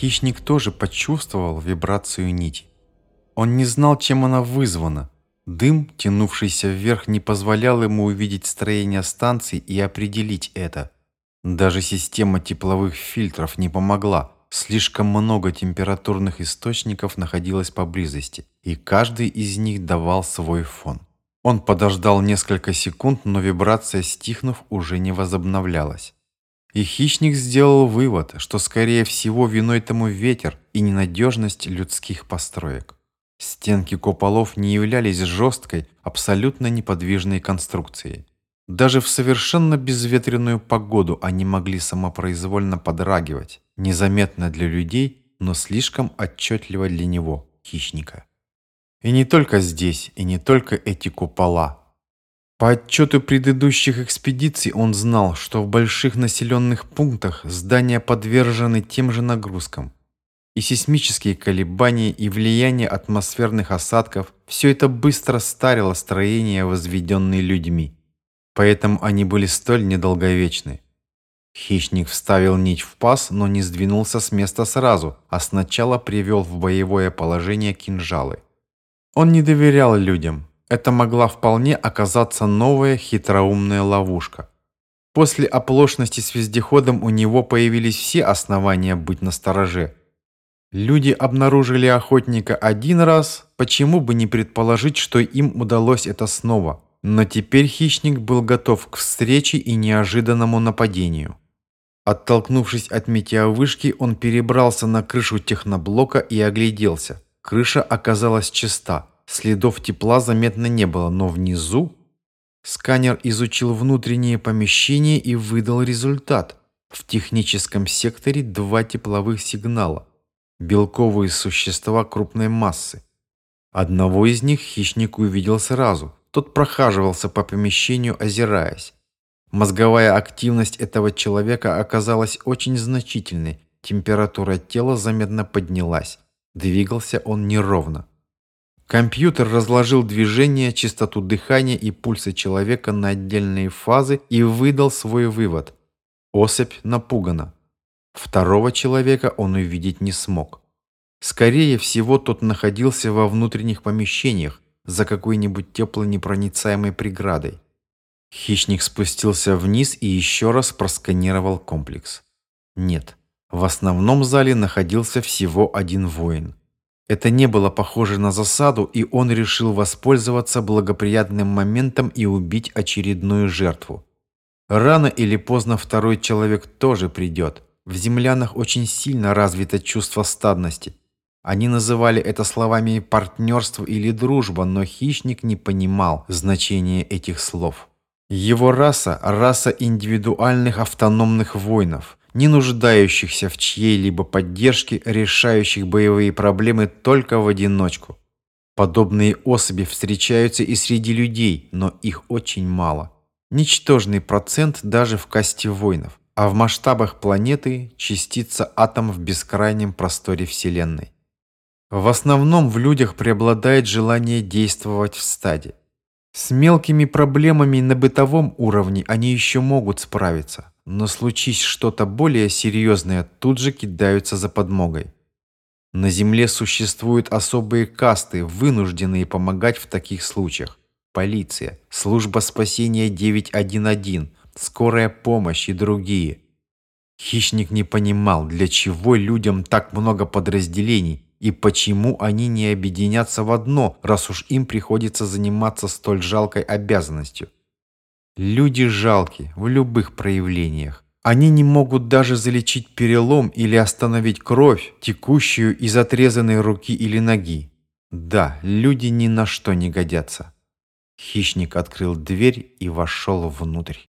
Хищник тоже почувствовал вибрацию нити. Он не знал, чем она вызвана. Дым, тянувшийся вверх, не позволял ему увидеть строение станции и определить это. Даже система тепловых фильтров не помогла. Слишком много температурных источников находилось поблизости, и каждый из них давал свой фон. Он подождал несколько секунд, но вибрация, стихнув, уже не возобновлялась. И хищник сделал вывод, что скорее всего виной тому ветер и ненадежность людских построек. Стенки куполов не являлись жесткой, абсолютно неподвижной конструкцией. Даже в совершенно безветренную погоду они могли самопроизвольно подрагивать, незаметно для людей, но слишком отчетливо для него, хищника. И не только здесь, и не только эти купола, по отчету предыдущих экспедиций он знал, что в больших населенных пунктах здания подвержены тем же нагрузкам. И сейсмические колебания, и влияние атмосферных осадков – все это быстро старило строения, возведенные людьми. Поэтому они были столь недолговечны. Хищник вставил нить в паз, но не сдвинулся с места сразу, а сначала привел в боевое положение кинжалы. Он не доверял людям, это могла вполне оказаться новая хитроумная ловушка. После оплошности с вездеходом у него появились все основания быть настороже. Люди обнаружили охотника один раз, почему бы не предположить, что им удалось это снова. Но теперь хищник был готов к встрече и неожиданному нападению. Оттолкнувшись от метеовышки, он перебрался на крышу техноблока и огляделся. Крыша оказалась чиста. Следов тепла заметно не было, но внизу... Сканер изучил внутреннее помещение и выдал результат. В техническом секторе два тепловых сигнала. Белковые существа крупной массы. Одного из них хищник увидел сразу. Тот прохаживался по помещению, озираясь. Мозговая активность этого человека оказалась очень значительной. Температура тела заметно поднялась. Двигался он неровно. Компьютер разложил движение, частоту дыхания и пульса человека на отдельные фазы и выдал свой вывод. Особь напугана. Второго человека он увидеть не смог. Скорее всего, тот находился во внутренних помещениях, за какой-нибудь теплонепроницаемой преградой. Хищник спустился вниз и еще раз просканировал комплекс. Нет, в основном зале находился всего один воин. Это не было похоже на засаду, и он решил воспользоваться благоприятным моментом и убить очередную жертву. Рано или поздно второй человек тоже придет. В землянах очень сильно развито чувство стадности. Они называли это словами «партнерство» или «дружба», но хищник не понимал значения этих слов. Его раса – раса индивидуальных автономных воинов – не нуждающихся в чьей-либо поддержке, решающих боевые проблемы только в одиночку. Подобные особи встречаются и среди людей, но их очень мало. Ничтожный процент даже в касте воинов, а в масштабах планеты частица атом в бескрайнем просторе Вселенной. В основном в людях преобладает желание действовать в стаде. С мелкими проблемами на бытовом уровне они еще могут справиться, но случись что-то более серьезное, тут же кидаются за подмогой. На Земле существуют особые касты, вынужденные помогать в таких случаях. Полиция, служба спасения 911, скорая помощь и другие. Хищник не понимал, для чего людям так много подразделений и почему они не объединятся в одно, раз уж им приходится заниматься столь жалкой обязанностью. Люди жалки в любых проявлениях. Они не могут даже залечить перелом или остановить кровь, текущую из отрезанной руки или ноги. Да, люди ни на что не годятся. Хищник открыл дверь и вошел внутрь.